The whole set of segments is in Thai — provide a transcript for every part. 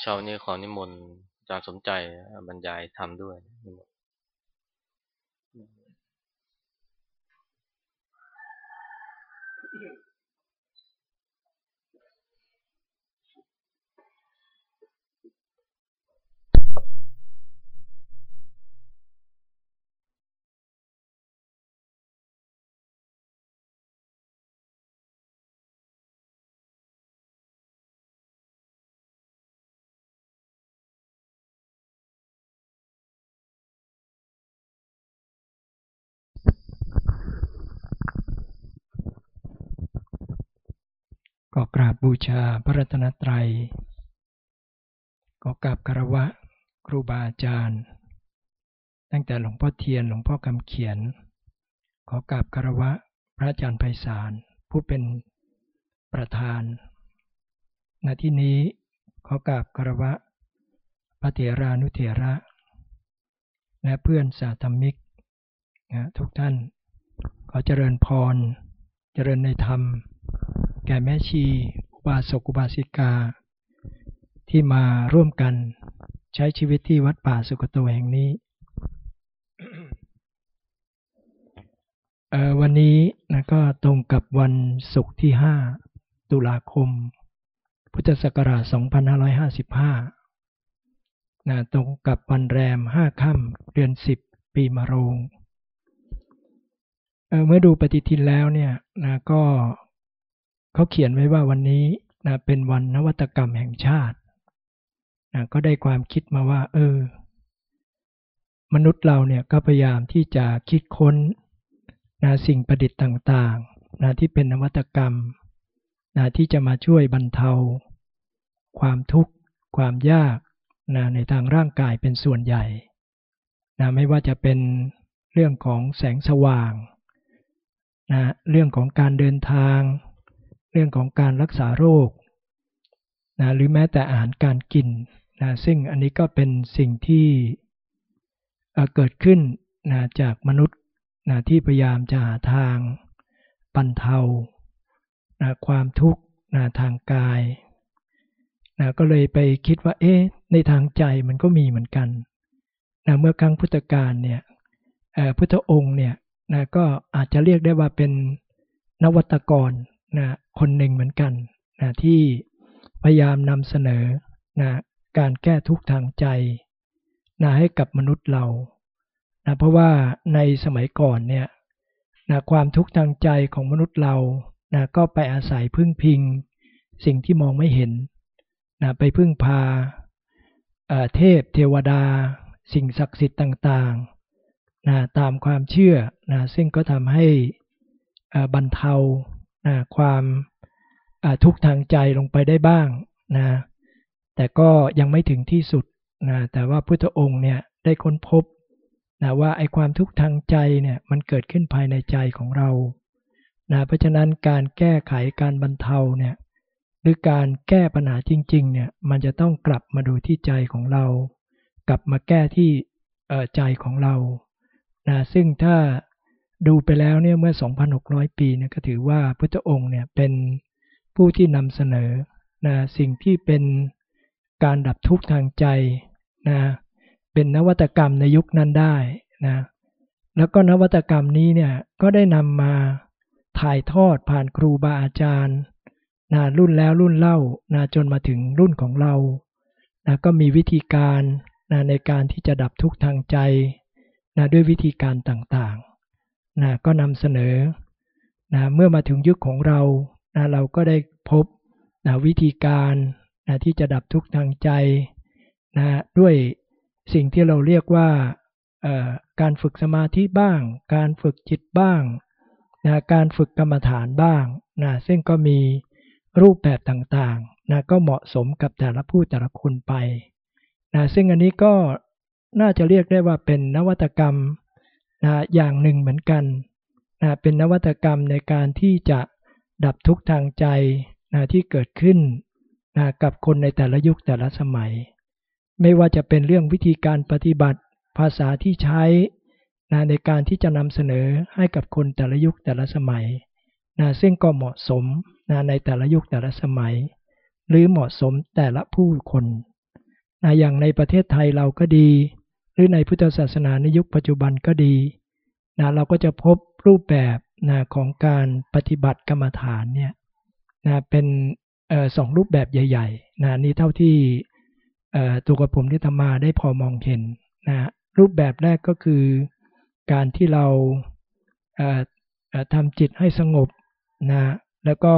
เช้านี้ขอนิมนต์อาจารย์สมใจบรรยายทำด้วยนิมนต์ ก็กราบบูชาพระรัตนตรัย ก็กราบคารวะครูบาอาจารย์ ตั้งแต่หลวงพ่อเทียนหลวงพ่อคำเขียน ขอกราบคารวะพระอาจารย์ไพศาลผู้เป็นประธานณที่นี้ขอกราบคารวะพระเถรานุเถระ และเพื่อนสาธมิกนะทุกท่านขอเจริญพร เจริญในธรรม แก่แม่ชี อุบาสกอุบาสิกา ที่มาร่วมกันใช้ชีวิตที่วัดป่าสุกโตแห่งนี้วันนี้นะก็ตรงกับวันศุกร์ที่ 5 ตุลาคม พุทธศักราช 2555นะตรงกับวันแรม 5 ค่ำเดือน 10 ปีมะโรงเเมื่อดูปฏิทินแล้วเนี่ยนะก็ เขาเขียนไว้ว่าวันนี้นะเป็นวันนวัตกรรมแห่งชาตินะก็ได้ความคิดมาว่า เออ มนุษย์เราเนี่ยก็พยายามที่จะคิดค้นนะสิ่งประดิษฐ์ต่างๆนะที่เป็นนวัตกรรมนะที่จะมาช่วยบรรเทา ความทุกข์ ความยากนะในทางร่างกายเป็นส่วนใหญ่นะไม่ว่าจะเป็นเรื่องของแสงสว่างนะเรื่องของการเดินทาง รื่องของการรักษาโรคนะหรือแม้แต่อาหารการกินนะซึ่งอันนี้ก็เป็นสิ่งที่เกิดขึ้นนะจากมนุษย์นะที่พยายามจะหาทางบรรเทานะความทุกข์นะทางกายนะก็เลยไปคิดว่าเอ๊ะในทางใจมันก็มีเหมือนกันนะเมื่อครั้งพุทธกาลเนี่ยพุทธองค์เนี่ยนะก็อาจจะเรียกได้ว่าเป็นนวัตกร นะคนหนึ่งเหมือนกันนะที่พยายามนำเสนอนะการแก้ทุกข์ทางใจนะให้กับมนุษย์เรานะเพราะว่าในสมัยก่อนเนี่ยนะความทุกข์ทางใจของมนุษย์เรานะก็ไปอาศัยพึ่งพิง สิ่งที่มองไม่เห็นนะไปพึ่งพาเทพเทวดา สิ่งศักดิ์สิทธิ์ต่างๆนะตามความเชื่อนะซึ่งก็ทำให้บรรเทา ความทุกข์ทางใจลงไปได้บ้างนะแต่ก็ยังไม่ถึงที่สุดนะแต่ว่าพุทธองค์เนี่ยได้ค้นพบนะว่าไอ้ความทุกข์ทางใจเนี่ยมันเกิดขึ้นภายในใจของเรานะเพราะฉะนั้นการแก้ไขการบรรเทาเนี่ยหรือการแก้ปัญหาจริงๆเนี่ยมันจะต้องกลับมาดูที่ใจของเรา กลับมาแก้ที่ใจของเรานะซึ่งถ้า ดูไปแล้วเนี่ยเมื่อ 2,600 ปีเนี่ยก็ถือว่าพุทธองค์เนี่ยเป็นผู้ที่นำเสนอนะสิ่งที่เป็นการดับทุกข์ทางใจนะเป็นนวัตกรรมในยุคนั้นได้นะแล้วก็นวัตกรรมนี้เนี่ยก็ได้นำมาถ่ายทอดผ่านครูบาอาจารย์นะรุ่นแล้วรุ่นเล่านะจนมาถึงรุ่นของเรานะก็มีวิธีการนะในการที่จะดับทุกข์ทางใจนะด้วยวิธีการต่าง นะก็นำเสนอนะเมื่อมาถึงยุคของเรานะเราก็ได้พบนะวิธีการนะที่จะดับทุกข์ทางใจนะด้วยสิ่งที่เราเรียกว่าการฝึกสมาธิบ้าง การฝึกจิตบ้างนะการฝึกกรรมฐานบ้างนะซึ่งก็มีรูปแบบต่างๆนะก็เหมาะสมกับแต่ละผู้แต่ละคนไปนะซึ่งอันนี้ก็น่าจะเรียกได้ว่าเป็นนวัตกรรม นะอย่างหนึ่งเหมือนกันนะเป็นนวัตกรรมในการที่จะดับทุกข์ทางใจนะที่เกิดขึ้นนะกับคนในแต่ละยุคแต่ละสมัย ไม่ว่าจะเป็นเรื่องวิธีการปฏิบัติภาษาที่ใช้นะในการที่จะนำเสนอให้กับคนแต่ละยุคแต่ละสมัยนะซึ่งก็เหมาะสมนะในแต่ละยุคแต่ละสมัย หรือเหมาะสมแต่ละผู้คนนะอย่างในประเทศไทยเราก็ดี หรือในพุทธศาสนาในยุคปัจจุบันก็ดีนะเราก็จะพบรูปแบบนะของการปฏิบัติกรรมฐานเนี่ยนะเป็นออสองรูปแบบใหญ่ๆนะนี่เท่าที่ตัวกับผมที่ทำมาได้พอมองเห็นนะรูปแบบแรกก็คือการที่เราทำจิตให้สงบนะแล้วก็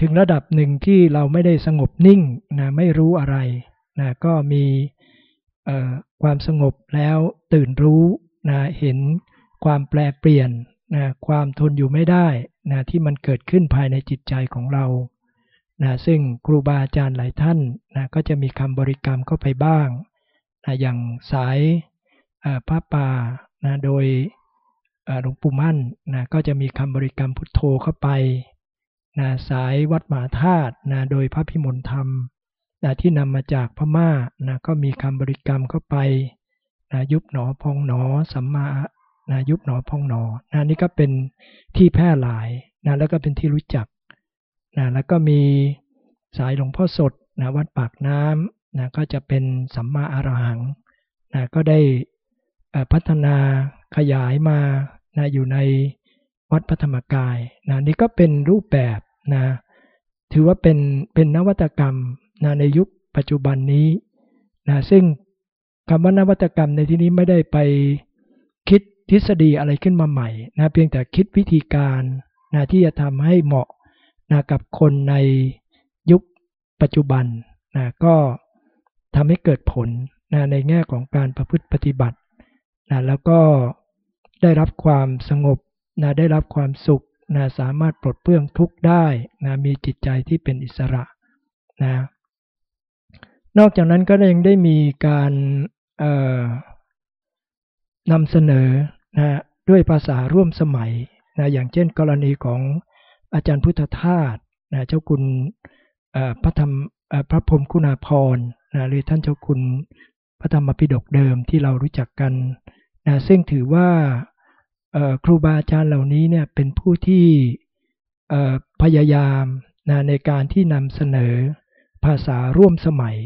ถึงระดับหนึ่งที่เราไม่ได้สงบนิ่งนะไม่รู้อะไร นะก็มีความสงบแล้วตื่นรู้นะเห็นความแปลเปลี่ยนนะความทนอยู่ไม่ได้นะที่มันเกิดขึ้นภายในจิตใจของเรานะซึ่งครูบาอาจารย์หลายท่านนะก็จะมีคำบริกรรมเข้าไปบ้างนะอย่างสายพระป่านะโดยหลวงปู่มั่นนะก็จะมีคำบริกรรมพุทโธเข้าไปนะสายวัดหมาธาตุนะโดยพระพิมลธรรม นะที่นำมาจากพม่านะก็มีคำบริกรรมเข้าไปนะยุบหนอพองหนอสัมมานะยุบหนอพองหนอนะนี่ก็เป็นที่แพร่หลายนะแล้วก็เป็นที่รู้จักนะแล้วก็มีสายหลวงพ่อสดนะวัดปากน้ำนะก็จะเป็นสัมมาอรหังนะก็ได้พัฒนาขยายมานะอยู่ในวัดพระธรรมกายนะนี่ก็เป็นรูปแบบนะถือว่าเป็นเป็นนวัตกรรม นะในยุคปัจจุบันนี้นะซึ่งคำว่านวัตกรรมในที่นี้ไม่ได้ไปคิดทฤษฎีอะไรขึ้นมาใหม่นะเพียงแต่คิดวิธีการนะที่จะทำให้เหมาะนะกับคนในยุคปัจจุบันนะก็ทำให้เกิดผลนะในแง่ของการประพฤติปฏิบัตินะแล้วก็ได้รับความสงบนะได้รับความสุขนะสามารถปลดเปลื้องทุกข์ได้นะมีจิตใจที่เป็นอิสระนะ นอกจากนั้นก็ยังได้มีการนำเสนอนะด้วยภาษาร่วมสมัยนะอย่างเช่นกรณีของอาจารย์พุทธทาสนะเจ้าคุณพระธรรมพระพรมคุณาพรนะหรือท่านเจ้าคุณพระธรรมปิฎกเดิมที่เรารู้จักกันนะซึ่งถือว่าครูบาอาจารย์เหล่านี้เนี่ยเป็นผู้ที่พยายามนะในการที่นำเสนอภาษาร่วมสมัย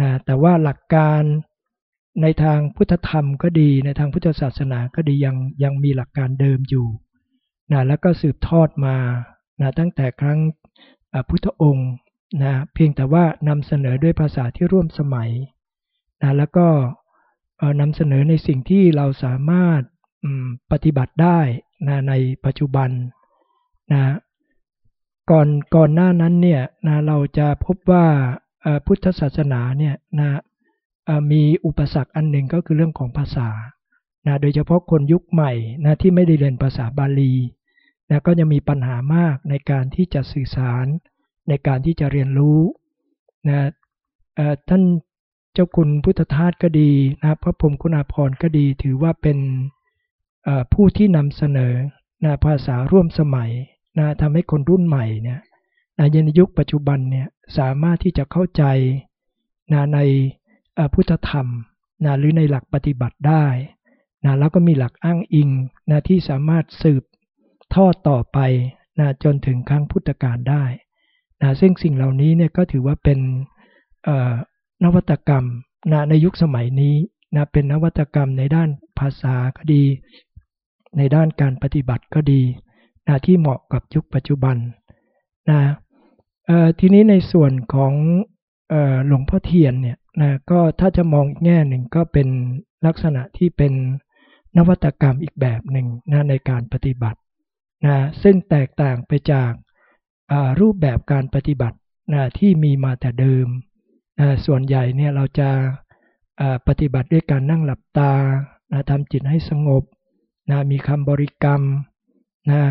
นะแต่ว่าหลักการในทางพุทธธรรมก็ดี ในทางพุทธศาสนาก็ดียังยังมีหลักการเดิมอยู่นะแล้วก็สืบทอดมานะตั้งแต่ครั้งพุทธองค์นะเพียงแต่ว่านำเสนอด้วยภาษาที่ร่วมสมัยนะแล้วก็นำเสนอในสิ่งที่เราสามารถปฏิบัติได้นะในปัจจุบันนะก่อนก่อนหน้านั้นเนี่ยนะเราจะพบว่า พุทธศาสนาเนี่ยนะมีอุปสรรคอันหนึ่งก็คือเรื่องของภาษานะโดยเฉพาะคนยุคใหม่นะที่ไม่ได้เรียนภาษาบาลีนะก็จะมีปัญหามากในการที่จะสื่อสารในการที่จะเรียนรู้นะท่านเจ้าคุณพุทธทาสก็ดีนะพระพรมคุณาภรณ์ก็ดี ถือว่าเป็นผู้ที่นำเสนอนะภาษาร่วมสมัยนะทำให้คนรุ่นใหม่เนี่ย ในยุคปัจจุบันเนี่ยสามารถที่จะเข้าใจนะในพุทธธรรมนะหรือในหลักปฏิบัติได้นะแล้วก็มีหลักอ้างอิงนะที่สามารถสืบทอดต่อไปนะจนถึงครั้งพุทธกาลได้นะซึ่งสิ่งเหล่านี้เนี่ยก็ถือว่าเป็นนวัตกรรมนะในยุคสมัยนี้นะเป็นนวัตกรรมในด้านภาษาก็ดี ในด้านการปฏิบัติก็ดีนะที่เหมาะกับยุคปัจจุบันนะ ทีนี้ในส่วนของหลวงพ่อเทียนเนี่ยนะก็ถ้าจะมองอีกแง่หนึ่งก็เป็นลักษณะที่เป็นนวัตกรรมอีกแบบหนึ่งนะในการปฏิบัตินะซึ่งแตกต่างไปจากรูปแบบการปฏิบัตินะที่มีมาแต่เดิมนะส่วนใหญ่เนี่ยเราจะปฏิบัติด้วยการนั่งหลับตานะทำจิตให้สงบนะมีคำบริกรรมนะ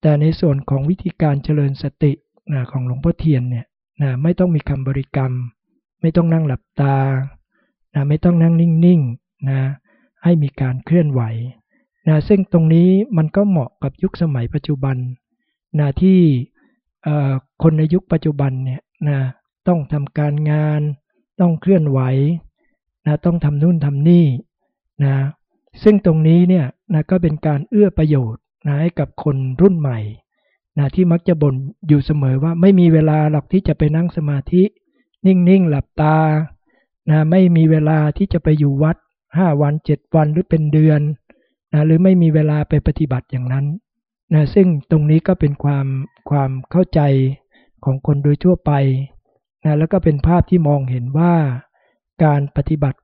แต่ในส่วนของวิธีการเจริญสติ นะของหลวงพ่อเทียนเนี่ยนะไม่ต้องมีคำบริกรรม ไม่ต้องนั่งหลับตานะไม่ต้องนั่งนิ่งๆนะให้มีการเคลื่อนไหวนะซึ่งตรงนี้มันก็เหมาะกับยุคสมัยปัจจุบันนะที่คนในยุคปัจจุบันเนี่ยนะต้องทำการงาน ต้องเคลื่อนไหวนะต้องทำนู่นทำนี่นะซึ่งตรงนี้เนี่ยนะก็เป็นการเอื้อประโยชน์นะให้กับคนรุ่นใหม่ นะที่มักจะบ่นอยู่เสมอว่าไม่มีเวลาหรอกที่จะไปนั่งสมาธิ นิ่งๆ หลับตานะไม่มีเวลาที่จะไปอยู่วัดห้าวันเจ็ดวันหรือเป็นเดือนนะหรือไม่มีเวลาไปปฏิบัติอย่างนั้นนะซึ่งตรงนี้ก็เป็นความความเข้าใจของคนโดยทั่วไปนะแล้วก็เป็นภาพที่มองเห็นว่าการปฏิบัติ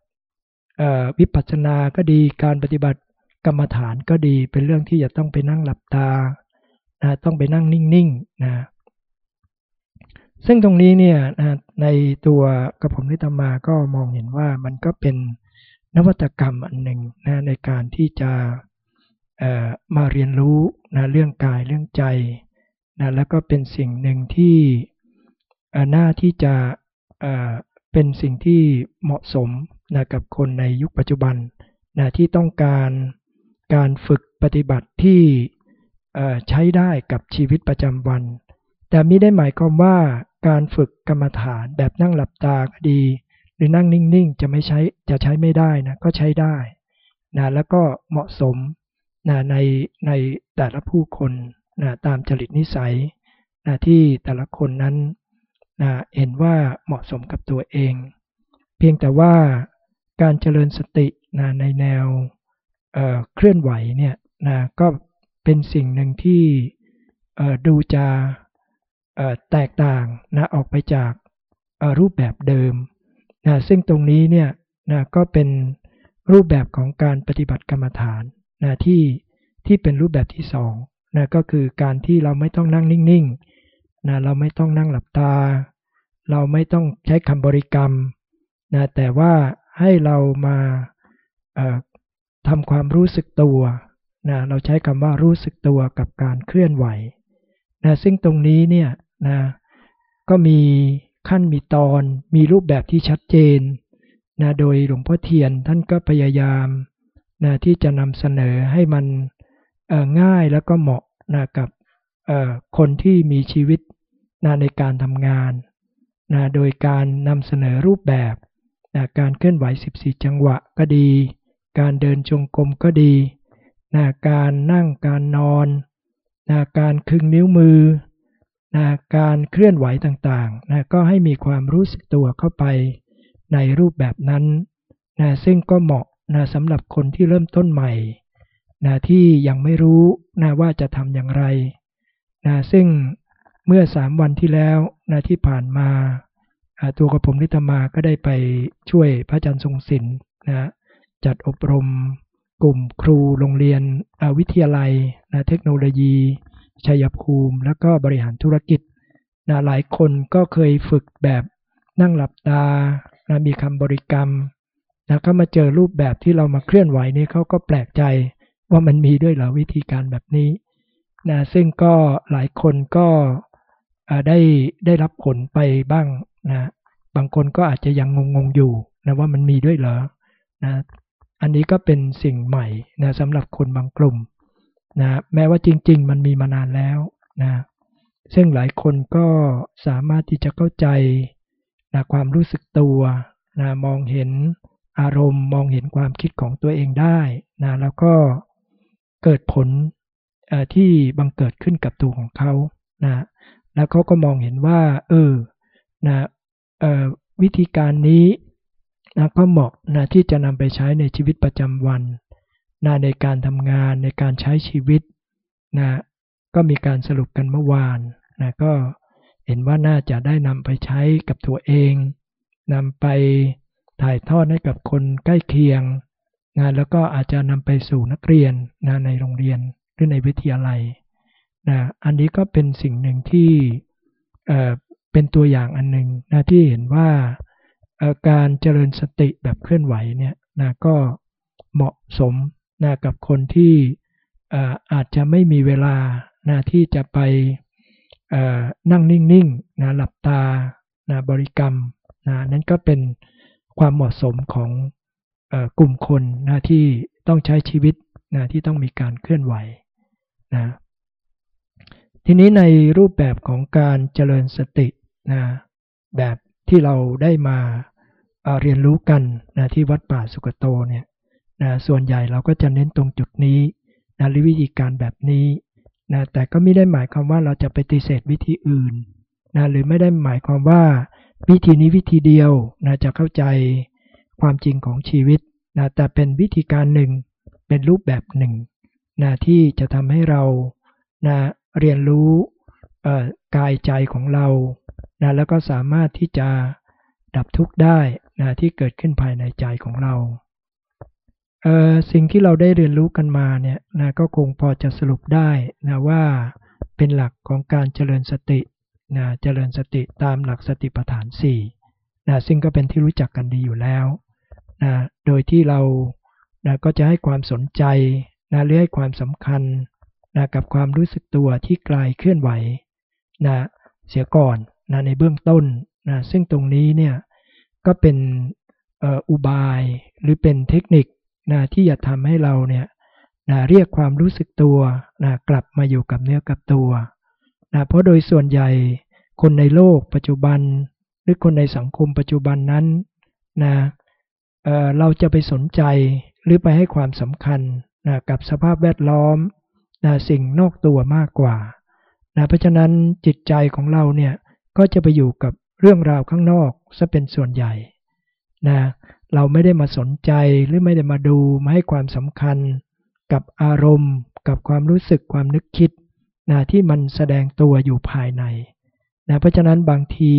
วิปัสสนาก็ดี การปฏิบัติกรรมฐานก็ดีเป็นเรื่องที่จะต้องไปนั่งหลับตา นะต้องไปนั่งนิ่งๆนะซึ่งตรงนี้เนี่ยนะในตัวกระผมนิตมาก็มองเห็นว่ามันก็เป็นนวัตกรรมอันหนึ่งนะในการที่จะมาเรียนรู้นะเรื่องกายเรื่องใจนะแล้วก็เป็นสิ่งหนึ่งที่น้าที่จะเป็นสิ่งที่เหมาะสมนะกับคนในยุคปัจจุบันนะที่ต้องการการฝึกปฏิบัติที่ ใช้ได้กับชีวิตประจำวัน แต่ไม่ได้หมายความว่าการฝึกกรรมฐานแบบนั่งหลับตาก็ดี หรือนั่งนิ่งๆ จะไม่ใช้จะใช้ไม่ได้นะก็ใช้ได้นะแล้วก็เหมาะสมนะในในแต่ละผู้คนนะตามจริตนิสัยนะที่แต่ละคนนั้นนะเห็นว่าเหมาะสมกับตัวเอง เพียงแต่ว่าการเจริญสตินะในแนวเเคลื่อนไหวเนี่ยนะก็ เป็นสิ่งหนึ่งที่ดูจะแตกต่างนะออกไปจากรูปแบบเดิมนะซึ่งตรงนี้เนี่ยนะก็เป็นรูปแบบของการปฏิบัติกรรมฐานนะที่ที่เป็นรูปแบบที่สองนะก็คือการที่เราไม่ต้องนั่งนิ่งๆนะเราไม่ต้องนั่งหลับตา เราไม่ต้องใช้คำบริกรรมนะแต่ว่าให้เรามาทำความรู้สึกตัว นะเราใช้คำว่ารู้สึกตัวกับการเคลื่อนไหวนะซึ่งตรงนี้เนี่ยนะก็มีขั้นมีตอนมีรูปแบบที่ชัดเจนนะโดยหลวงพ่อเทียนท่านก็พยายามนะที่จะนำเสนอให้มันง่ายแล้วก็เหมาะนะกับคนที่มีชีวิตนะในการทำงานนะโดยการนำเสนอรูปแบบนะการเคลื่อนไหว 14 จังหวะก็ดี การเดินจงกรมก็ดี นะการนั่งการนอนนะการคึงนิ้วมือนะการเคลื่อนไหวต่างๆนะก็ให้มีความรู้สึกตัวเข้าไปในรูปแบบนั้นนะซึ่งก็เหมาะนะสำหรับคนที่เริ่มต้นใหม่นะที่ยังไม่รู้นะว่าจะทำอย่างไรนะซึ่งเมื่อสามวันที่แล้วนะที่ผ่านมาตัวกระผมนิตมาก็ได้ไปช่วยพระอาจารย์ทรงศิลป์นะจัดอบรม กลุ่มครูโรงเรียนวิทยาลัยนะเทคโนโลยี ชัยภูมิ แล้วก็บริหารธุรกิจนะหลายคนก็เคยฝึกแบบนั่งหลับตานะมีคำบริกรรมนะก็มาเจอรูปแบบที่เรามาเคลื่อนไหวนี่เขาก็แปลกใจว่ามันมีด้วยเหรอวิธีการแบบนี้นะซึ่งก็หลายคนก็ได้ได้รับผลไปบ้างนะบางคนก็อาจจะยังงงๆอยู่นะว่ามันมีด้วยเหรอนะ อันนี้ก็เป็นสิ่งใหม่นะสำหรับคนบางกลุ่มนะแม้ว่าจริง ๆ มันมีมานานแล้วนะซึ่งหลายคนก็สามารถที่จะเข้าใจนะความรู้สึกตัวนะมองเห็นอารมณ์ มองเห็นความคิดของตัวเองได้นะแล้วก็เกิดผลที่บังเกิดขึ้นกับตัวของเขานะแล้วเขาก็มองเห็นว่า เออนะวิธีการนี้ นะก็เหมาะนะที่จะนำไปใช้ในชีวิตประจำวันนะในการทำงานในการใช้ชีวิตนะก็มีการสรุปกันเมื่อวานนะก็เห็นว่าน่าจะได้นำไปใช้กับตัวเองนำไปถ่ายทอดให้กับคนใกล้เคียงนะแล้วก็อาจจะนำไปสู่นักเรียนนะในโรงเรียนหรือในวิทยาลัยนะอันนี้ก็เป็นสิ่งหนึ่งที่เเป็นตัวอย่างอันหนึ่งนะที่เห็นว่า การเจริญสติแบบเคลื่อนไหวเนี่ยนะก็เหมาะสมนะกับคนที่อาจจะไม่มีเวลานะที่จะไปนั่งนิ่งๆนะหลับตานะบริกรรมนะนั้นก็เป็นความเหมาะสมของกลุ่มคนนะที่ต้องใช้ชีวิตนะที่ต้องมีการเคลื่อนไหวนะทีนี้ในรูปแบบของการเจริญสตินะแบบ ที่เราได้มาเรียนรู้กันนะที่วัดป่าสุกโตเนี่ยนะส่วนใหญ่เราก็จะเน้นตรงจุดนี้นะหรือวิธีการแบบนี้นะแต่ก็ไม่ได้หมายความว่าเราจะไปฏิเสธวิธีอื่นนะหรือไม่ได้หมายความว่าวิธีนี้วิธีเดียวนะจะเข้าใจความจริงของชีวิตนะแต่เป็นวิธีการหนึ่งเป็นรูปแบบหนึ่งนะที่จะทำให้เรานะเรียนรู้ กายใจของเรานะแล้วก็สามารถที่จะดับทุกข์ได้นะที่เกิดขึ้นภายในใจของเราสิ่งที่เราได้เรียนรู้กันมาเนี่ยนะก็คงพอจะสรุปได้นะว่าเป็นหลักของการเจริญสตินะเจริญสติตามหลักสติปัฏฐาน4นะซึ่งก็เป็นที่รู้จักกันดีอยู่แล้วนะโดยที่เรานะก็จะให้ความสนใจนะหรือให้ความสำคัญนะกับความรู้สึกตัวที่กลายเคลื่อนไหว นะเสียก่อนนะในเบื้องต้นนะซึ่งตรงนี้เนี่ยก็เป็นอุบายหรือเป็นเทคนิคนะที่จะทำให้เราเนี่ยนะเรียกความรู้สึกตัวนะกลับมาอยู่กับเนื้อกับตัวนะเพราะโดยส่วนใหญ่คนในโลกปัจจุบัน หรือคนในสังคมปัจจุบันนั้นนะเเราจะไปสนใจหรือไปให้ความสำคัญนะกับสภาพแวดล้อมนะสิ่งนอกตัวมากกว่า นะเพราะฉะนั้นจิตใจของเราเนี่ยก็จะไปอยู่กับเรื่องราวข้างนอกซะเป็นส่วนใหญ่นะเราไม่ได้มาสนใจหรือไม่ได้มาดูมาให้ความสำคัญกับอารมณ์ กับความรู้สึกความนึกคิดนะที่มันแสดงตัวอยู่ภายในนะเพราะฉะนั้นบางที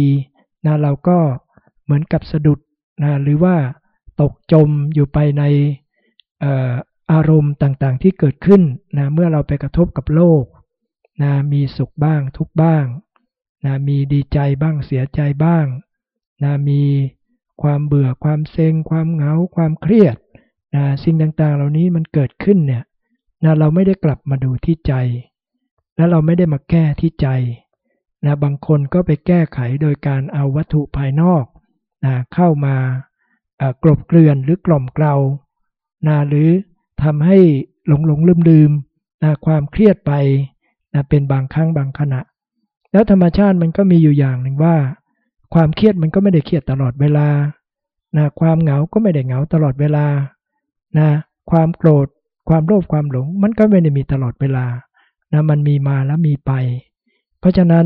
นะเราก็เหมือนกับสะดุดนะหรือว่าตกจมอยู่ไปในอารมณ์ต่างๆที่เกิดขึ้นนะเมื่อเราไปกระทบกับโลก นะมีสุขบ้างทุกบ้างนะมีดีใจบ้างเสียใจบ้างนะมีความเบื่อความเซ็ง ความเหงา ความเครียดนะสิ่งต่างๆ เหล่านี้มันเกิดขึ้นเนี่ยนะเราไม่ได้กลับมาดูที่ใจ และเราไม่ได้มาแก้ที่ใจนะบางคนก็ไปแก้ไขโดยการเอาวัตถุภายนอกนะเข้ามากรบเกลื่อนหรือกล่อมเกลานะหรือทำให้หลงหลงลืมลืมนะความเครียดไป นะเป็นบางครั้งบางขณะ แล้วธรรมชาติมันก็มีอยู่อย่างหนึ่งว่า ความเครียดมันก็ไม่ได้เครียดตลอดเวลานะความเหงาก็ไม่ได้เหงาตลอดเวลานะความโกรธ ความโลภความหลง มันก็ไม่ได้มีตลอดเวลานะมันมีมาแล้วมีไป เพราะฉะนั้น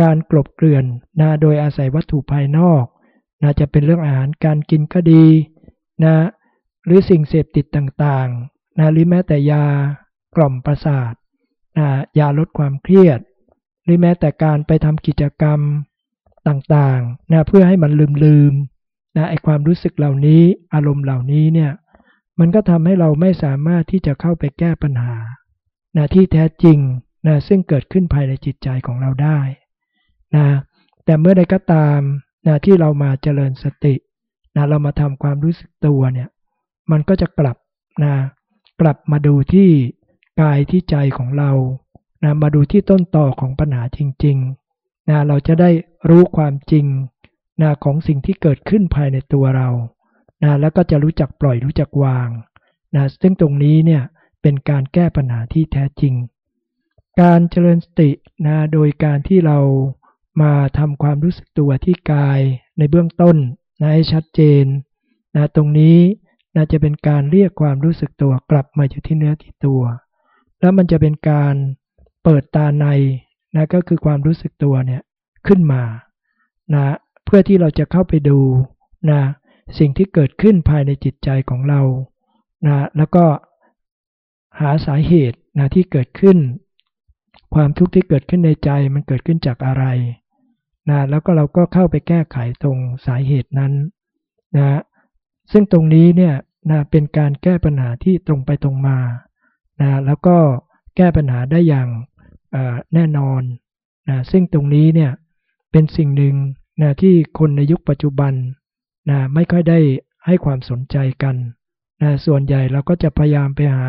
การกลบเกลื่อนนะโดยอาศัยวัตถุภายนอกนะจะเป็นเรื่องอาหารการกินก็ดีนะหรือสิ่งเสพติดต่างๆนะหรือแม้แต่ยากล่อมประสาท ยาลดความเครียด หรือแม้แต่การไปทำกิจกรรมต่างๆนะเพื่อให้มันลืมๆนะไอความรู้สึกเหล่านี้อารมณ์เหล่านี้เนี่ยมันก็ทำให้เราไม่สามารถที่จะเข้าไปแก้ปัญหานะที่แท้จริงนะซึ่งเกิดขึ้นภายในจิตใจของเราได้นะแต่เมื่อใดก็ตามนะที่เรามาเจริญสตินะเรามาทำความรู้สึกตัวเนี่ยมันก็จะกลับนะกลับมาดูที่ กายที่ใจของเรานะมาดูที่ต้นต่อของปัญหาจริงๆนะเราจะได้รู้ความจริงนะของสิ่งที่เกิดขึ้นภายในตัวเรานะแล้วก็จะรู้จักปล่อยรู้จักวางนะซึ่งตรงนี้เนี่ยเป็นการแก้ปัญหาที่แท้จริง การเจริญสตินะโดยการที่เรามาทำความรู้สึกตัวที่กายในเบื้องต้นนะให้ชัดเจนนะตรงนี้นะจะเป็นการเรียกความรู้สึกตัวกลับมาอยู่ที่เนื้อที่ตัว แล้วมันจะเป็นการเปิดตาในนะก็คือความรู้สึกตัวเนี่ยขึ้นมานะเพื่อที่เราจะเข้าไปดูนะสิ่งที่เกิดขึ้นภายในจิตใจของเรานะแล้วก็หาสาเหตุนะที่เกิดขึ้น ความทุกข์ที่เกิดขึ้นในใจมันเกิดขึ้นจากอะไรนะแล้วก็เราก็เข้าไปแก้ไขตรงสาเหตุนั้นนะซึ่งตรงนี้เนี่ยนะเป็นการแก้ปัญหาที่ตรงไปตรงมา นะแล้วก็แก้ปัญหาได้อย่างแน่นอนนะซึ่งตรงนี้เนี่ยเป็นสิ่งหนึ่งนะที่คนในยุคปัจจุบันนะไม่ค่อยได้ให้ความสนใจกันนะส่วนใหญ่เราก็จะพยายามไปหา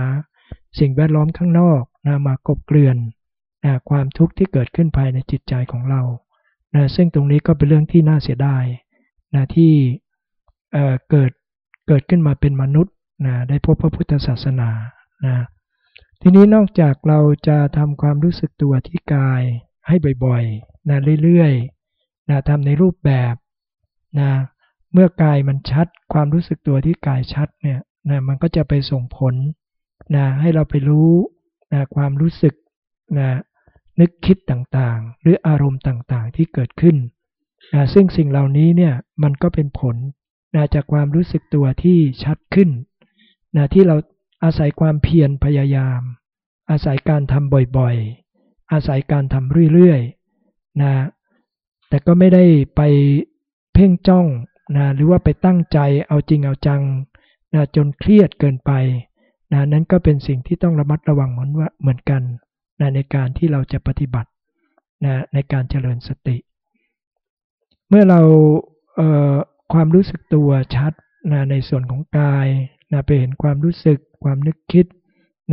สิ่งแวดล้อมข้างนอกนะมากบเกลื่อนนะความทุกข์ที่เกิดขึ้นภายในจิตใจของเรานะซึ่งตรงนี้ก็เป็นเรื่องที่น่าเสียดายนะที่เเกิดเกิดขึ้นมาเป็นมนุษย์นะได้พบพระพุทธศาสนานะ ทีนี้นอกจากเราจะทำความรู้สึกตัวที่กายให้บ่อยๆนะเรื่อยๆนะทำในรูปแบบนะเมื่อกายมันชัด ความรู้สึกตัวที่กายชัดเนี่ยนะมันก็จะไปส่งผลนะให้เราไปรู้นะความรู้สึกนะนึกคิดต่างๆ หรืออารมณ์ต่างๆที่เกิดขึ้นนะซึ่งสิ่งเหล่านี้เนี่ยมันก็เป็นผลนะจากความรู้สึกตัวที่ชัดขึ้นนะที่เรา อาศัยความเพียรพยายาม อาศัยการทำบ่อยๆ อาศัยการทำเรื่อยๆนะแต่ก็ไม่ได้ไปเพ่งจ้องนะหรือว่าไปตั้งใจเอาจริงเอาจังนะจนเครียดเกินไปนะนั้นก็เป็นสิ่งที่ต้องระมัดระวังเหมือนว่าเหมือนกันนะในการที่เราจะปฏิบัตินะในการเจริญสติ เมื่อเราเความรู้สึกตัวชัดนะในส่วนของกาย นะไปเห็นความรู้สึกความนึกคิด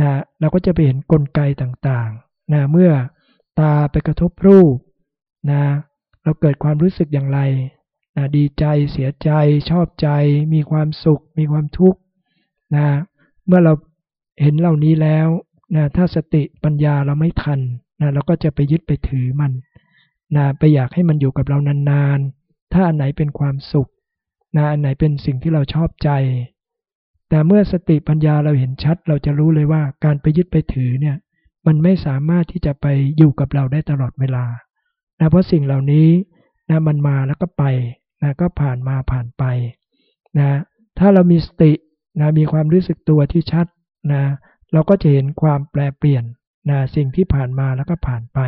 นะเราก็จะไปเห็นกลไกต่างๆนะเมื่อตาไปกระทบรูปนะเราเกิดความรู้สึกอย่างไรนะดีใจเสียใจชอบใจ มีความสุข มีความทุกข์นะเมื่อเราเห็นเหล่านี้แล้วนะถ้าสติปัญญาเราไม่ทันนะเราก็จะไปยึดไปถือมันนะไปอยากให้มันอยู่กับเรานานๆ ถ้าอันไหนเป็นความสุขนะอันไหนเป็นสิ่งที่เราชอบใจ แต่เมื่อสติปัญญาเราเห็นชัด เราจะรู้เลยว่าการไปยึดไปถือเนี่ยมันไม่สามารถที่จะไปอยู่กับเราได้ตลอดเวลานะเพราะสิ่งเหล่านี้นะมันมาแล้วก็ไปนะก็ผ่านมาผ่านไปนะถ้าเรามีสตินะมีความรู้สึกตัวที่ชัดนะเราก็จะเห็นความแปลเปลี่ยนนะสิ่งที่ผ่านมาแล้วก็ผ่านไป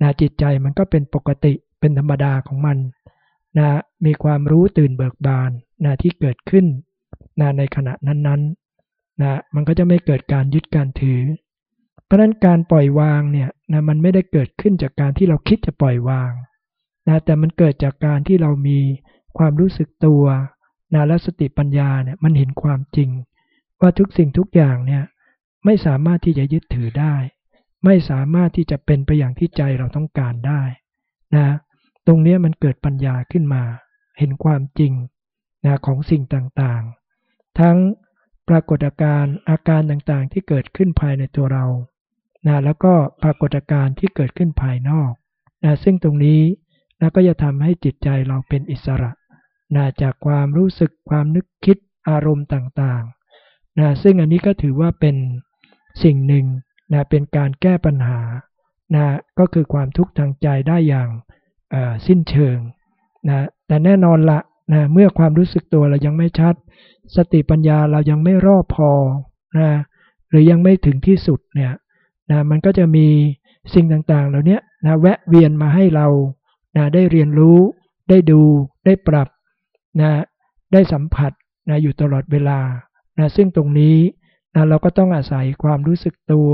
นะจิตใจมันก็เป็นปกติเป็นธรรมดาของมันนะมีความรู้ตื่นเบิกบานนะที่เกิดขึ้น นะในขณะนั้นๆนะมันก็จะไม่เกิดการยึดการถือ เพราะนั้นการปล่อยวางเนี่ยนะมันไม่ได้เกิดขึ้นจากการที่เราคิดจะปล่อยวางนะแต่มันเกิดจากการที่เรามีความรู้สึกตัวนะและสติปัญญาเนี่ยมันเห็นความจริง ว่าทุกสิ่งทุกอย่างเนี่ยไม่สามารถที่จะยึดถือได้ ไม่สามารถที่จะเป็นไปอย่างที่ใจเราต้องการได้นะตรงนี้มันเกิดปัญญาขึ้นมา เห็นความจริงนะของสิ่งต่างๆ ทั้งปรากฏการณ์อาการต่างๆ ที่เกิดขึ้นภายในตัวเรานะแล้วก็ปรากฏการณ์ที่เกิดขึ้นภายนอกนะซึ่งตรงนี้นะก็จะทำให้จิตใจเราเป็นอิสระนะจากความรู้สึกความนึกคิดอารมณ์ต่างๆนะซึ่งอันนี้ก็ถือว่าเป็นสิ่งหนึ่งนะเป็นการแก้ปัญหานะก็คือความทุกข์ทางใจได้อย่างสิ้นเชิงนะแต่แน่นอนละ นะเมื่อความรู้สึกตัวเรายังไม่ชัด สติปัญญาเรายังไม่รอบพอนะหรือยังไม่ถึงที่สุดเนี่ยนะมันก็จะมีสิ่งต่างๆ เหล่านี้นะแวะเวียนมาให้เรานะได้เรียนรู้ ได้ดู ได้ปรับนะได้สัมผัสนะอยู่ตลอดเวลานะซึ่งตรงนี้นะเราก็ต้องอาศัยความรู้สึกตัว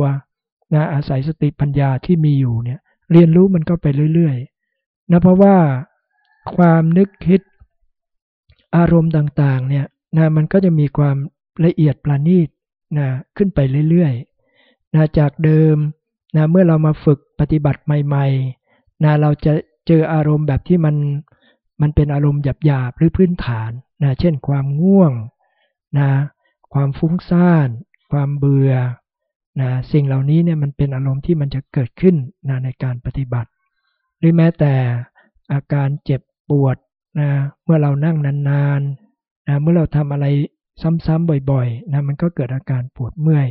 นะอาศัยสติปัญญาที่มีอยู่เนี่ยเรียนรู้มันก็ไปเรื่อยๆนะเพราะว่าความนึกคิด อารมณ์ต่างๆเนี่ยนะมันก็จะมีความละเอียดประณีตนะขึ้นไปเรื่อยๆนะจากเดิมนะเมื่อเรามาฝึกปฏิบัติใหม่ๆนะเราจะเจออารมณ์แบบที่มันมันเป็นอารมณ์หยาบๆหรือพื้นฐานนะเช่นความง่วงนะความฟุ้งซ่าน ความเบื่อนะสิ่งเหล่านี้เนี่ยมันเป็นอารมณ์ที่มันจะเกิดขึ้นนะในการปฏิบัติ หรือแม้แต่อาการเจ็บปวด นะเมื่อเรานั่งนานๆนะเมื่อเราทำอะไรซ้ำๆบ่อยๆนะมันก็เกิดอาการปวดเมื่อย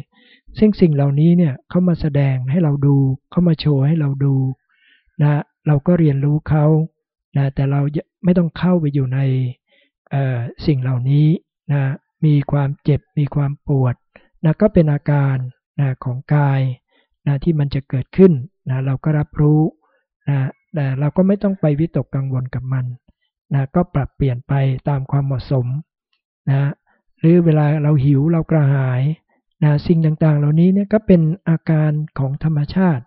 ซึ่งสิ่งเหล่านี้เนี่ยเขามาแสดงให้เราดูเขามาโชว์ให้เราดูนะเราก็เรียนรู้เขานะแต่เราไม่ต้องเข้าไปอยู่ในสิ่งเหล่านี้นะมีความเจ็บมีความปวดนะก็เป็นอาการนะของกายนะที่มันจะเกิดขึ้นนะเราก็รับรู้นะแต่เราก็ไม่ต้องไปวิตกกังวลกับมัน นะก็ปรับเปลี่ยนไปตามความเหมาะสมนะหรือเวลาเราหิวเรากระหายนะสิ่งต่างๆ เหล่านี้เนี่ยก็เป็นอาการของธรรมชาติ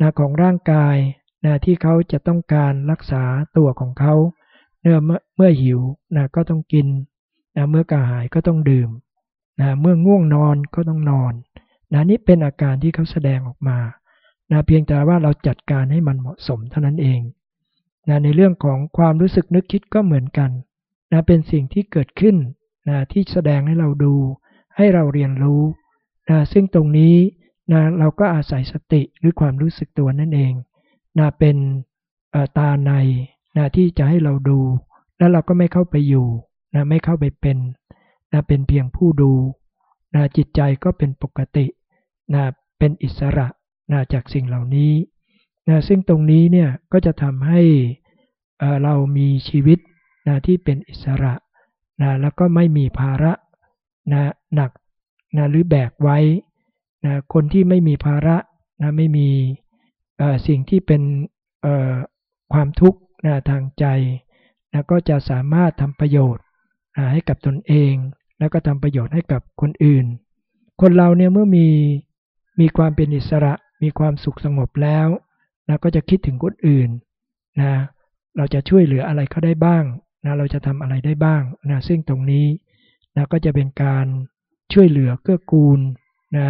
นะของร่างกายนะที่เขาจะต้องการรักษาตัวของเขาเมื่อเมื่อหิวนะก็ต้องกินนะเมื่อกระหายก็ต้องดื่มนะเมื่อง่วงนอนก็ต้องนอนนะนี่เป็นอาการที่เขาแสดงออกมานะเพียงแต่ว่าเราจัดการให้มันเหมาะสมเท่านั้นเอง นะในเรื่องของความรู้สึกนึกคิดก็เหมือนกันนะเป็นสิ่งที่เกิดขึ้นนะที่แสดงให้เราดู ให้เราเรียนรู้นะซึ่งตรงนี้นะเราก็อาศัยสติหรือความรู้สึกตัวนั่นเองนะเป็นตาในนะที่จะให้เราดู แล้วเราก็ไม่เข้าไปอยู่นะไม่เข้าไปเป็นนะเป็นเพียงผู้ดูนะจิตใจก็เป็นปกตินะเป็นอิสระนะจากสิ่งเหล่านี้ นะซึ่งตรงนี้เนี่ยก็จะทำให้เรามีชีวิตนะที่เป็นอิสระนะแล้วก็ไม่มีภาระนะหนักนะหรือแบกไว้นะคนที่ไม่มีภาระนะไม่มีสิ่งที่เป็นความทุกข์นะทางใจนะก็จะสามารถทำประโยชน์นะให้กับตนเอง แล้วก็ทำประโยชน์ให้กับคนอื่น คนเราเนี่ยเมื่อมีมีความเป็นอิสระมีความสุขสงบแล้ว นะก็จะคิดถึงคนอื่นนะเราจะช่วยเหลืออะไรเขาได้บ้างนะเราจะทำอะไรได้บ้างนะซึ่งตรงนี้นะก็จะเป็นการช่วยเหลือเกื้อกูลนะ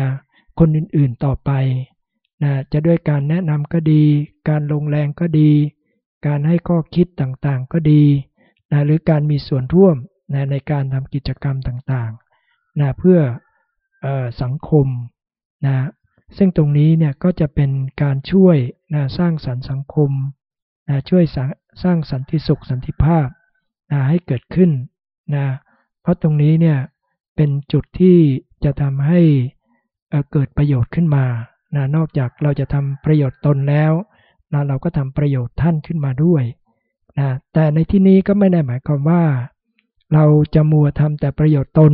คนอื่นๆต่อไปนะจะด้วยการแนะนำก็ดี การลงแรงก็ดี การให้ข้อคิดต่างๆก็ดีนะหรือการมีส่วนร่วมนะในการทำกิจกรรมต่างๆนะเพื่ออสังคมนะ ซึ่งตรงนี้เนี่ยก็จะเป็นการช่วยนะสร้างสรรค์สังคมนะช่วยสร้างสันติสุขสันติภาพนะให้เกิดขึ้นนะเพราะตรงนี้เนี่ยเป็นจุดที่จะทำให้เกิดประโยชน์ขึ้นมานะนอกจากเราจะทำประโยชน์ตนแล้วนะเราก็ทำประโยชน์ท่านขึ้นมาด้วยนะแต่ในที่นี้ก็ไม่ได้หมายความว่า เราจะมัวทำแต่ประโยชน์ตน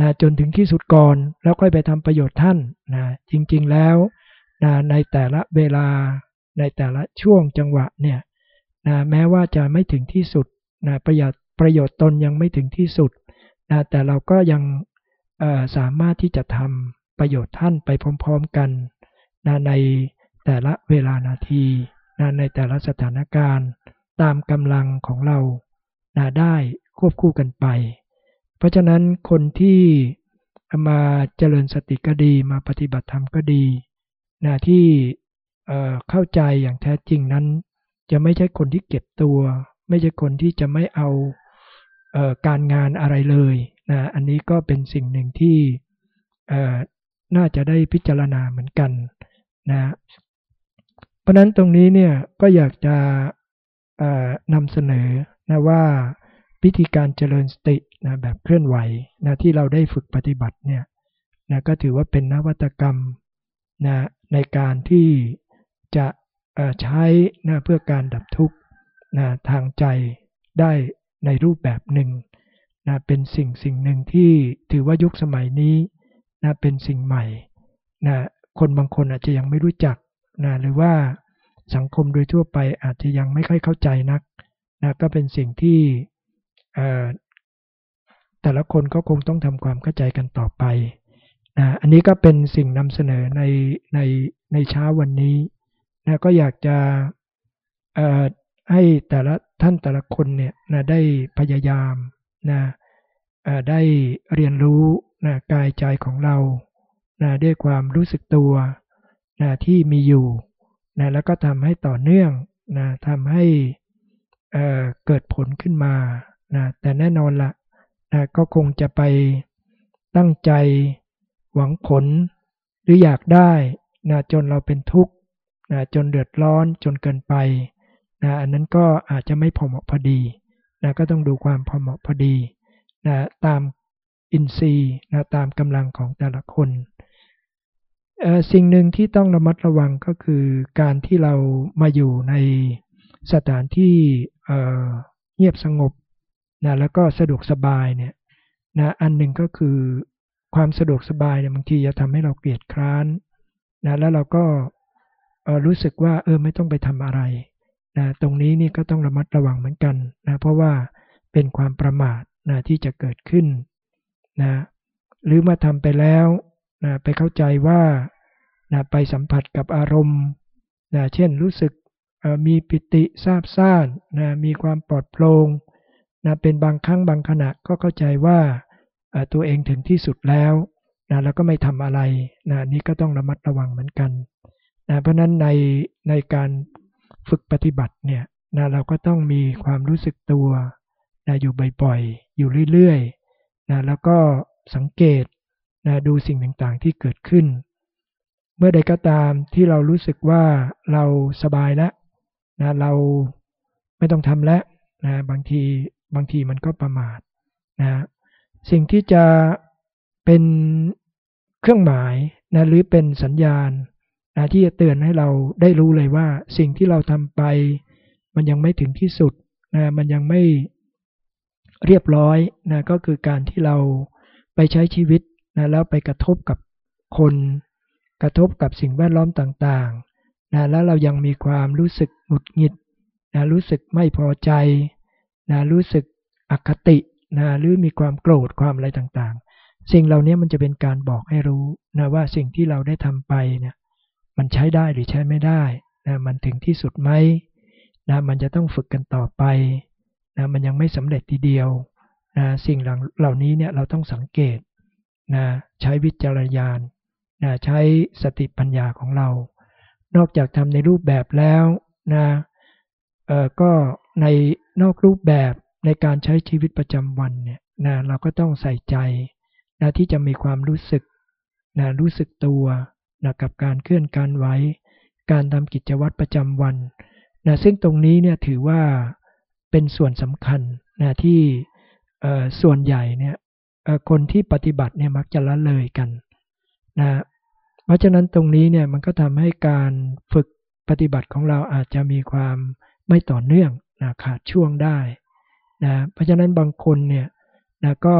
นะจนถึงที่สุดก่อนแล้วค่อยไปทำประโยชน์ท่านนะจริงๆแล้วนะในแต่ละเวลาในแต่ละช่วงจังหวะเนี่ยนะแม้ว่าจะไม่ถึงที่สุดนะประโยชน์ประโยชน์ตนยังไม่ถึงที่สุดนะแต่เราก็ยังสามารถที่จะทำประโยชน์ท่านไปพร้อมๆกันนะในแต่ละเวลานาทีนะในแต่ละสถานการณ์ ตามกำลังของเรานะได้ควบคู่กันไป เพราะฉะนั้นคนที่มาเจริญสติก็ดี มาปฏิบัติธรรมก็ดีนะที่เข้าใจอย่างแท้จริงนั้น จะไม่ใช่คนที่เก็บตัว ไม่ใช่คนที่จะไม่เอาเออการงานอะไรเลยนะอันนี้ก็เป็นสิ่งหนึ่งที่น่าจะได้พิจารณาเหมือนกันนะเพราะนั้นตรงนี้เนี่ยก็อยากจะนำเสนอนะว่า วิธีการเจริญสตินะแบบเคลื่อนไหวนะที่เราได้ฝึกปฏิบัติเนี่ยนะก็ถือว่าเป็นนวัตกรรมนะในการที่จะใช้นะเพื่อการดับทุกข์นะทางใจได้ในรูปแบบหนึ่งนะเป็นสิ่งสิ่งหนึ่งที่ถือว่ายุคสมัยนี้นะเป็นสิ่งใหม่นะคนบางคนอาจจะยังไม่รู้จักนะหรือว่าสังคมโดยทั่วไปอาจจะยังไม่ค่อยเข้าใจนักนะก็เป็นสิ่งที่ แต่ละคนก็คงต้องทำความเข้าใจกันต่อไปนะอันนี้ก็เป็นสิ่งนำเสนอในในในเช้าวันนี้นะก็อยากจะให้แต่ละท่านแต่ละคนเนี่ยนะได้พยายามนะได้เรียนรู้นะกายใจของเรานะด้วยความรู้สึกตัวนะที่มีอยู่นะแล้วก็ทำให้ต่อเนื่องนะทำให้เเกิดผลขึ้นมา นะแต่แน่นอนละนะก็คงจะไปตั้งใจหวังผลหรืออยากได้นะจนเราเป็นทุกข์นะจนเดือดร้อนจนเกินไปนะอันนั้นก็อาจจะไม่พอเหมาะพอดีนะก็ต้องดูความพอเหมาะพอดีนะตามอินทรีย์นะตามกำลังของแต่ละคนสิ่งหนึ่งที่ต้องระมัดระวังก็คือการที่เรามาอยู่ในสถานที่เงียบสงบ นะแล้วก็สะดวกสบายเนี่ยนะอันหนึ่งก็คือความสะดวกสบายเนี่ยบางทีจะทำให้เราเกลียดคร้านนะแล้วเราก็รู้สึกว่าเออไม่ต้องไปทำอะไรนะตรงนี้นี่ก็ต้องระมัดระวังเหมือนกันนะเพราะว่าเป็นความประมาทนะที่จะเกิดขึ้นนะหรือมาทำไปแล้วนะไปเข้าใจว่านะไปสัมผัสกับอารมณ์นะเช่นรู้สึกมีปิติซาบซ่านนะมีความปลอดโปร่ง นะเป็นบางครั้งบางขณะก็เข้าใจว่าตัวเองถึงที่สุดแล้วนะแล้วก็ไม่ทำอะไรนะนี่ก็ต้องระมัดระวังเหมือนกันนะเพราะนั้นในในการฝึกปฏิบัติเนี่ยนะเราก็ต้องมีความรู้สึกตัวนะอยู่บ่อยๆ อยู่เรื่อยๆนะแล้วก็สังเกตนะดูสิ่งต่างๆที่เกิดขึ้น เมื่อใดก็ตามที่เรารู้สึกว่าเราสบายแล้วนะเราไม่ต้องทำแล้วนะบางที บางทีมันก็ประมาทนะสิ่งที่จะเป็นเครื่องหมายนะหรือเป็นสัญญาณนะที่จะเตือนให้เราได้รู้เลยว่า สิ่งที่เราทำไป มันยังไม่ถึงที่สุดนะมันยังไม่เรียบร้อยนะก็คือการที่เราไปใช้ชีวิตนะแล้วไปกระทบกับคน กระทบกับสิ่งแวดล้อมต่างๆนะแล้วเรายังมีความรู้สึกหงุดหงิดนะรู้สึกไม่พอใจ นะรู้สึกอคตินะหรือมีความโกรธความอะไรต่างๆ สิ่งเหล่านี้มันจะเป็นการบอกให้รู้นะว่าสิ่งที่เราได้ทำไปเนี่ยมันใช้ได้หรือใช้ไม่ได้นะมันถึงที่สุดไหมนะมันจะต้องฝึกกันต่อไปนะมันยังไม่สำเร็จทีเดียวนะสิ่งเหล่านี้เนี่ยเราต้องสังเกตนะใช้วิจารณญาณนะใช้สติปัญญาของเรา นอกจากทำในรูปแบบแล้วนะเออก็ใน นอกรูปแบบในการใช้ชีวิตประจำวันเนี่ยนะเราก็ต้องใส่ใจนะที่จะมีความรู้สึกนะรู้สึกตัวนะกับการเคลื่อนการไหวการทำกิจวัตรประจำวันนะซึ่งตรงนี้เนี่ยถือว่าเป็นส่วนสำคัญนะที่ส่วนใหญ่เนี่ยคนที่ปฏิบัติเนี่ยมักจะละเลยกันนะเพราะฉะนั้นตรงนี้เนี่ยมันก็ทำให้การฝึกปฏิบัติของเราอาจจะมีความไม่ต่อเนื่อง นะขาดช่วงได้นะเพราะฉะนั้นบางคนเนี่ยนะก็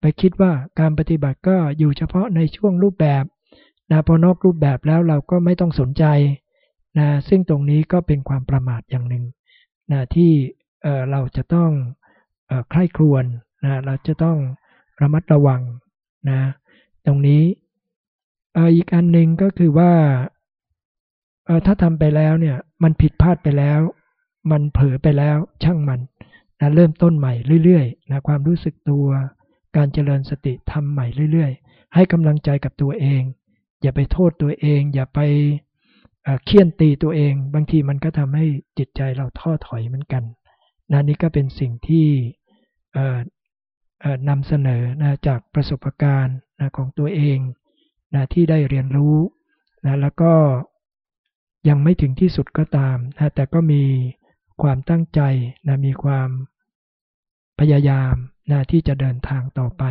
ไปคิดว่าการปฏิบัติก็อยู่เฉพาะในช่วงรูปแบบนะพอนอกรูปแบบแล้วเราก็ไม่ต้องสนใจนะซึ่งตรงนี้ก็เป็นความประมาทอย่างหนึ่งนะที่เเราจะต้องใคร่ครวญนะเราจะต้องระมัดระวังนะตรงนี้อีกอันหนึ่งก็คือว่าถ้าทำไปแล้วเนี่ยมันผิดพลาดไปแล้ว มันเผลอไปแล้วช่างมันนะเริ่มต้นใหม่เรื่อยๆนะความรู้สึกตัว การเจริญสติทำใหม่เรื่อยๆ ให้กำลังใจกับตัวเอง อย่าไปโทษตัวเอง อย่าไปเคี่ยนตีตัวเอง บางทีมันก็ทำให้จิตใจเราท้อถอยเหมือนกันนะนี่ก็เป็นสิ่งที่นำเสนอนะจากประสบการณ์นะของตัวเองนะที่ได้เรียนรู้นะแล้วก็ยังไม่ถึงที่สุดก็ตามนะแต่ก็มี ความตั้งใจนะมีความพยายามนะที่จะเดินทางต่อไป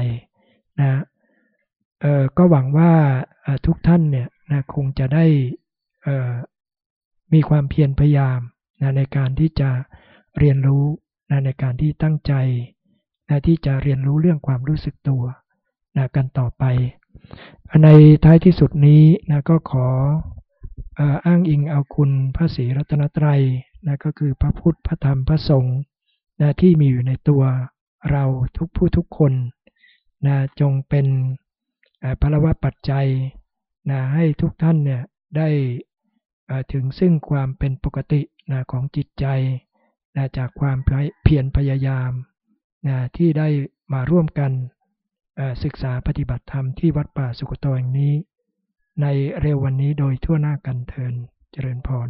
นะก็หวังว่าทุกท่านเนี่ยนะคงจะได้มีความเพียรพยายามนะในการที่จะเรียนรู้นะในการที่ตั้งใจนะที่จะเรียนรู้เรื่องความรู้สึกตัวนะกันต่อไป ในท้ายที่สุดนี้นะก็ขออ้างอิงเอาคุณพระศรีรัตนตรัย นะก็คือพระพุทธพระธรรมพระสงฆ์นะที่มีอยู่ในตัวเราทุกผู้ทุกคนนะจงเป็นพลวะปัจจัยนะให้ทุกท่านเนี่ยได้ถึงซึ่งความเป็นปกตินะของจิตใจนะจากความเพียรพยายามนะที่ได้มาร่วมกันศึกษาปฏิบัติธรรมที่วัดป่าสุกโตแห่งนี้ ในเร็ววันนี้โดยทั่วหน้ากันเทินเจริญพร